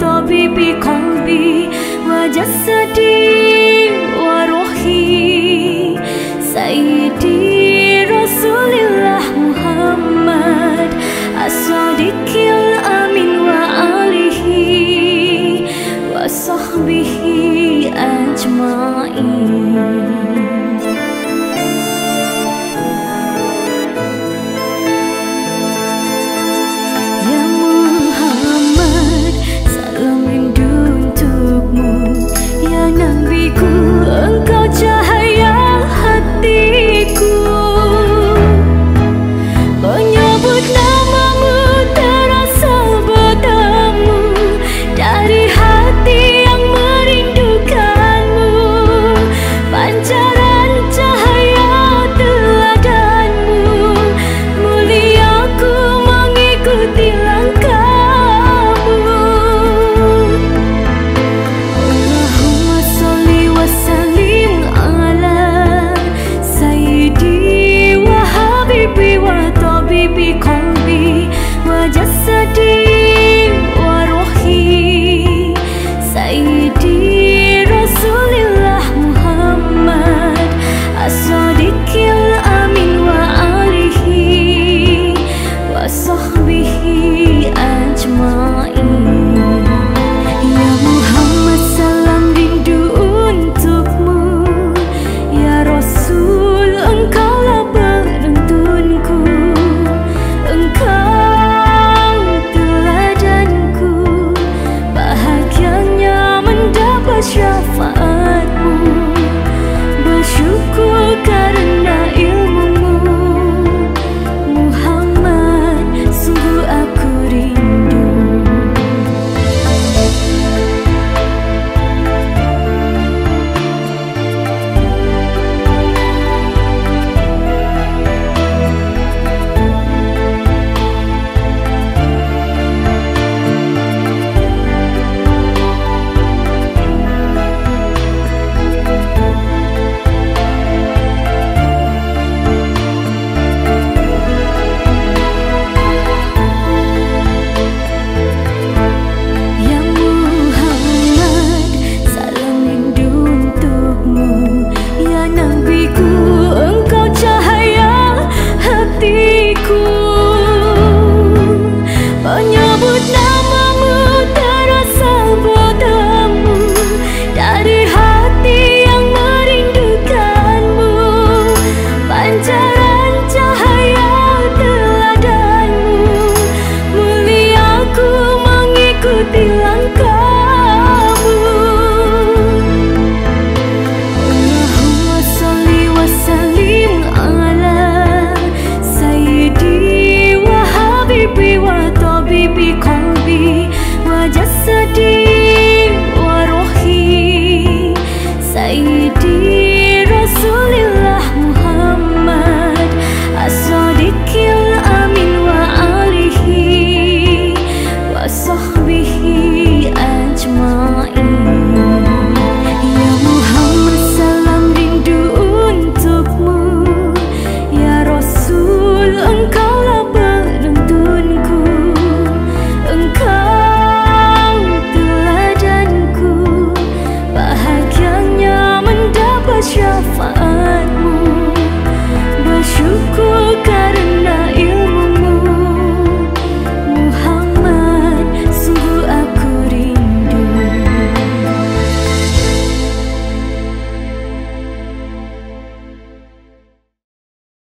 Tobi bi kobi wajah sedih warohi. Sayyidi Rasulillah Muhammad asadikil amin wa alihi wa sahbihi. sedih sedih.